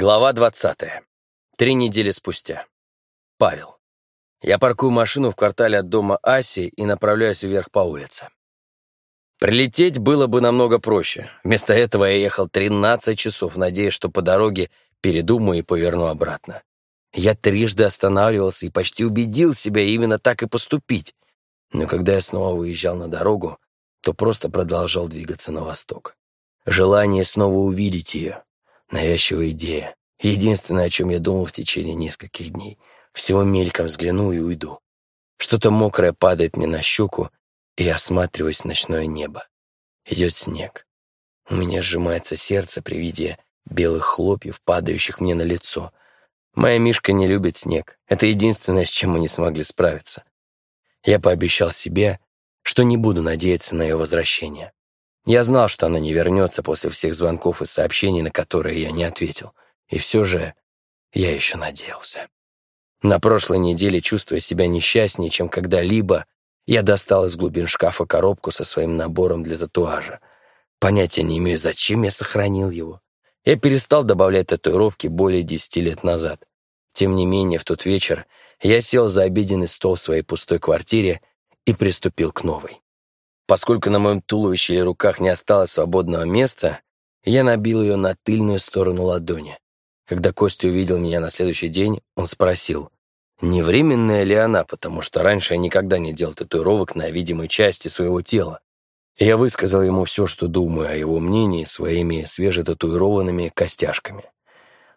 Глава 20. Три недели спустя. Павел. Я паркую машину в квартале от дома Аси и направляюсь вверх по улице. Прилететь было бы намного проще. Вместо этого я ехал 13 часов, надеясь, что по дороге передумаю и поверну обратно. Я трижды останавливался и почти убедил себя именно так и поступить. Но когда я снова выезжал на дорогу, то просто продолжал двигаться на восток. Желание снова увидеть ее, Навязчивая идея. Единственное, о чем я думал в течение нескольких дней. Всего мельком взгляну и уйду. Что-то мокрое падает мне на щеку, и осматриваюсь в ночное небо. Идет снег. У меня сжимается сердце при виде белых хлопьев, падающих мне на лицо. Моя Мишка не любит снег. Это единственное, с чем мы не смогли справиться. Я пообещал себе, что не буду надеяться на ее возвращение. Я знал, что она не вернется после всех звонков и сообщений, на которые я не ответил. И все же я еще надеялся. На прошлой неделе, чувствуя себя несчастнее, чем когда-либо, я достал из глубин шкафа коробку со своим набором для татуажа. Понятия не имею, зачем я сохранил его. Я перестал добавлять татуировки более десяти лет назад. Тем не менее, в тот вечер я сел за обеденный стол в своей пустой квартире и приступил к новой. Поскольку на моем туловище или руках не осталось свободного места, я набил ее на тыльную сторону ладони. Когда Костя увидел меня на следующий день, он спросил, не временная ли она, потому что раньше я никогда не делал татуировок на видимой части своего тела. Я высказал ему все, что думаю о его мнении своими свежетатуированными костяшками.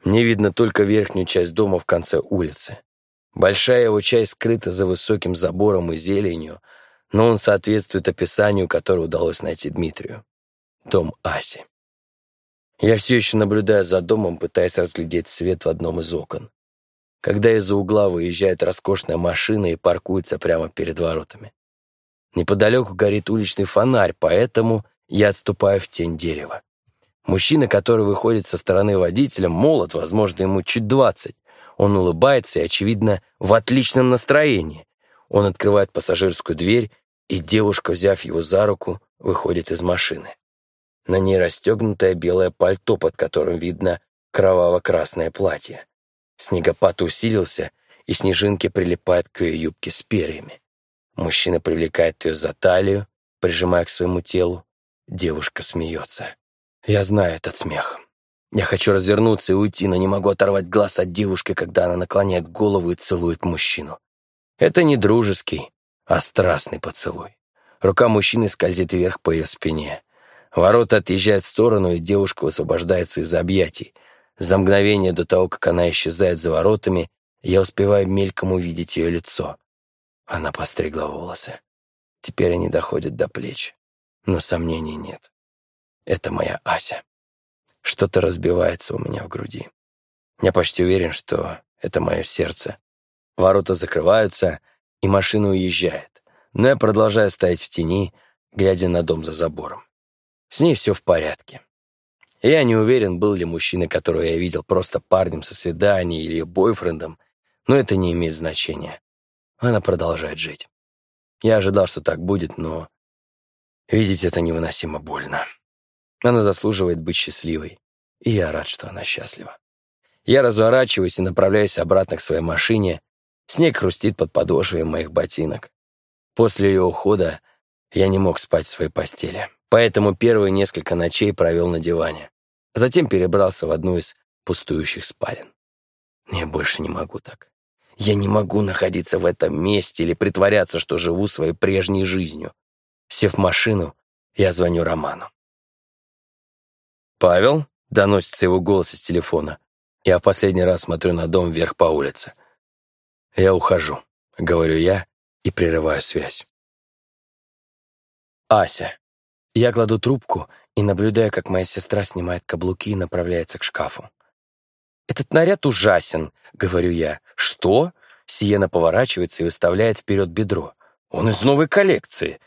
Мне видно только верхнюю часть дома в конце улицы. Большая его часть скрыта за высоким забором и зеленью, но он соответствует описанию, которое удалось найти Дмитрию. Дом Аси. Я все еще наблюдаю за домом, пытаясь разглядеть свет в одном из окон. Когда из-за угла выезжает роскошная машина и паркуется прямо перед воротами. Неподалеку горит уличный фонарь, поэтому я отступаю в тень дерева. Мужчина, который выходит со стороны водителя, молод, возможно, ему чуть двадцать. Он улыбается и, очевидно, в отличном настроении. Он открывает пассажирскую дверь и девушка, взяв его за руку, выходит из машины. На ней расстегнутое белое пальто, под которым видно кроваво-красное платье. Снегопад усилился, и снежинки прилипают к ее юбке с перьями. Мужчина привлекает ее за талию, прижимая к своему телу. Девушка смеется. Я знаю этот смех. Я хочу развернуться и уйти, но не могу оторвать глаз от девушки, когда она наклоняет голову и целует мужчину. Это не дружеский, а страстный поцелуй. Рука мужчины скользит вверх по ее спине. Ворота отъезжают в сторону, и девушка высвобождается из объятий. За мгновение до того, как она исчезает за воротами, я успеваю мельком увидеть ее лицо. Она постригла волосы. Теперь они доходят до плеч. Но сомнений нет. Это моя Ася. Что-то разбивается у меня в груди. Я почти уверен, что это мое сердце. Ворота закрываются, и машина уезжает. Но я продолжаю стоять в тени, глядя на дом за забором. С ней все в порядке. Я не уверен, был ли мужчина, которого я видел, просто парнем со свидания или бойфрендом, но это не имеет значения. Она продолжает жить. Я ожидал, что так будет, но видеть это невыносимо больно. Она заслуживает быть счастливой, и я рад, что она счастлива. Я разворачиваюсь и направляюсь обратно к своей машине, Снег хрустит под подошвой моих ботинок. После ее ухода я не мог спать в своей постели, поэтому первые несколько ночей провел на диване. Затем перебрался в одну из пустующих спален. Я больше не могу так. Я не могу находиться в этом месте или притворяться, что живу своей прежней жизнью. Сев в машину, я звоню Роману. «Павел?» — доносится его голос из телефона. Я в последний раз смотрю на дом вверх по улице. «Я ухожу», — говорю я и прерываю связь. Ася. Я кладу трубку и наблюдаю, как моя сестра снимает каблуки и направляется к шкафу. «Этот наряд ужасен», — говорю я. «Что?» Сиена поворачивается и выставляет вперед бедро. «Он из новой коллекции».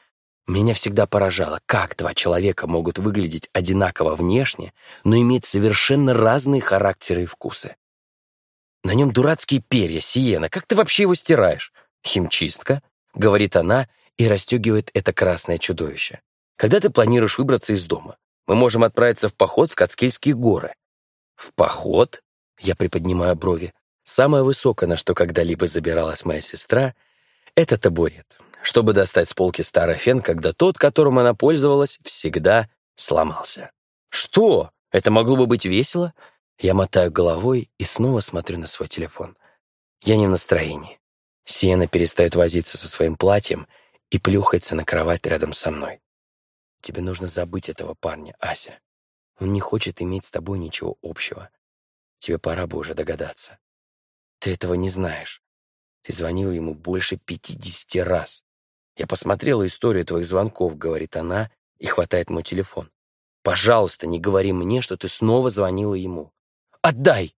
Меня всегда поражало, как два человека могут выглядеть одинаково внешне, но иметь совершенно разные характеры и вкусы. На нем дурацкие перья, Сиена. Как ты вообще его стираешь? Химчистка, говорит она и расстегивает это красное чудовище. Когда ты планируешь выбраться из дома? Мы можем отправиться в поход в Кацкильские горы. В поход? Я приподнимаю брови. Самое высокое, на что когда-либо забиралась моя сестра, это табурет, чтобы достать с полки старый фен, когда тот, которым она пользовалась, всегда сломался. Что? Это могло бы быть весело? Я мотаю головой и снова смотрю на свой телефон. Я не в настроении. Сиена перестает возиться со своим платьем и плюхается на кровать рядом со мной. Тебе нужно забыть этого парня, Ася. Он не хочет иметь с тобой ничего общего. Тебе пора бы уже догадаться. Ты этого не знаешь. Ты звонила ему больше пятидесяти раз. Я посмотрела историю твоих звонков, говорит она, и хватает мой телефон. Пожалуйста, не говори мне, что ты снова звонила ему. Отдай!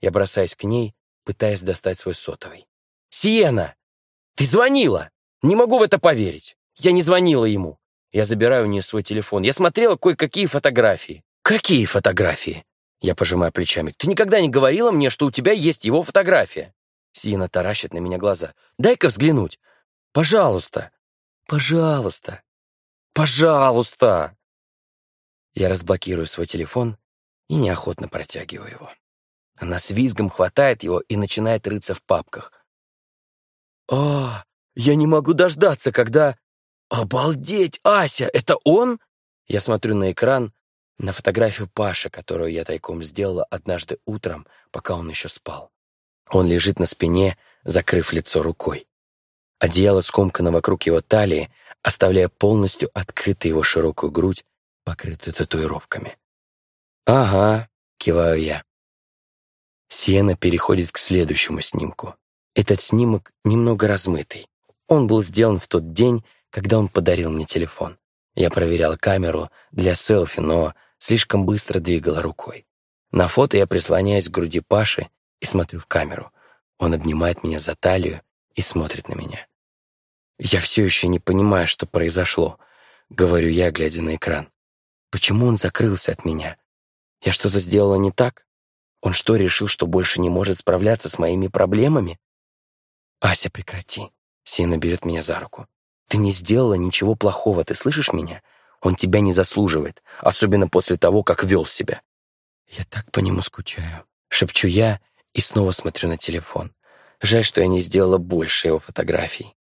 Я бросаюсь к ней, пытаясь достать свой сотовый. Сиена! Ты звонила! Не могу в это поверить. Я не звонила ему. Я забираю у нее свой телефон. Я смотрела кое-какие фотографии. Какие фотографии? Я пожимаю плечами. Ты никогда не говорила мне, что у тебя есть его фотография. Сиена таращит на меня глаза. Дай-ка взглянуть. Пожалуйста. Пожалуйста. Пожалуйста. Я разблокирую свой телефон и неохотно протягиваю его. Она с визгом хватает его и начинает рыться в папках. «А, я не могу дождаться, когда...» «Обалдеть, Ася, это он?» Я смотрю на экран, на фотографию Паши, которую я тайком сделала однажды утром, пока он еще спал. Он лежит на спине, закрыв лицо рукой. Одеяло скомкано вокруг его талии, оставляя полностью открытой его широкую грудь, покрытую татуировками. «Ага», — киваю я. Сиена переходит к следующему снимку. Этот снимок немного размытый. Он был сделан в тот день, когда он подарил мне телефон. Я проверял камеру для селфи, но слишком быстро двигала рукой. На фото я прислоняюсь к груди Паши и смотрю в камеру. Он обнимает меня за талию и смотрит на меня. «Я все еще не понимаю, что произошло», — говорю я, глядя на экран. «Почему он закрылся от меня? Я что-то сделала не так? Он что, решил, что больше не может справляться с моими проблемами?» «Ася, прекрати!» — Сина берет меня за руку. «Ты не сделала ничего плохого, ты слышишь меня? Он тебя не заслуживает, особенно после того, как вел себя». «Я так по нему скучаю», — шепчу я и снова смотрю на телефон. Жаль, что я не сделала больше его фотографий.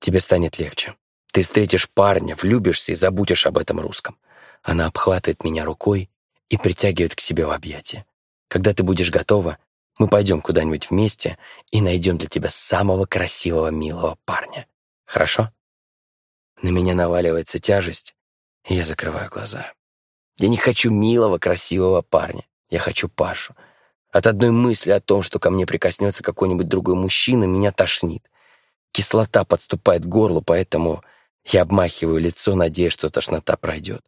Тебе станет легче. Ты встретишь парня, влюбишься и забудешь об этом русском. Она обхватывает меня рукой и притягивает к себе в объятия. Когда ты будешь готова, мы пойдем куда-нибудь вместе и найдем для тебя самого красивого, милого парня. Хорошо? На меня наваливается тяжесть, и я закрываю глаза. Я не хочу милого, красивого парня. Я хочу Пашу. От одной мысли о том, что ко мне прикоснется какой-нибудь другой мужчина, меня тошнит. Кислота подступает к горлу, поэтому я обмахиваю лицо, надеясь, что тошнота пройдет.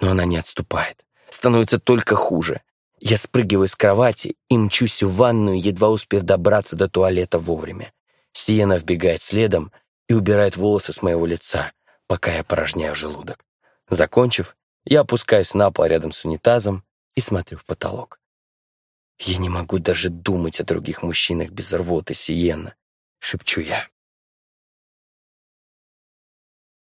Но она не отступает. Становится только хуже. Я спрыгиваю с кровати и мчусь в ванную, едва успев добраться до туалета вовремя. Сиена вбегает следом и убирает волосы с моего лица, пока я порожняю желудок. Закончив, я опускаюсь на пол рядом с унитазом и смотрю в потолок. Я не могу даже думать о других мужчинах без рвоты, Сиена, шепчу я.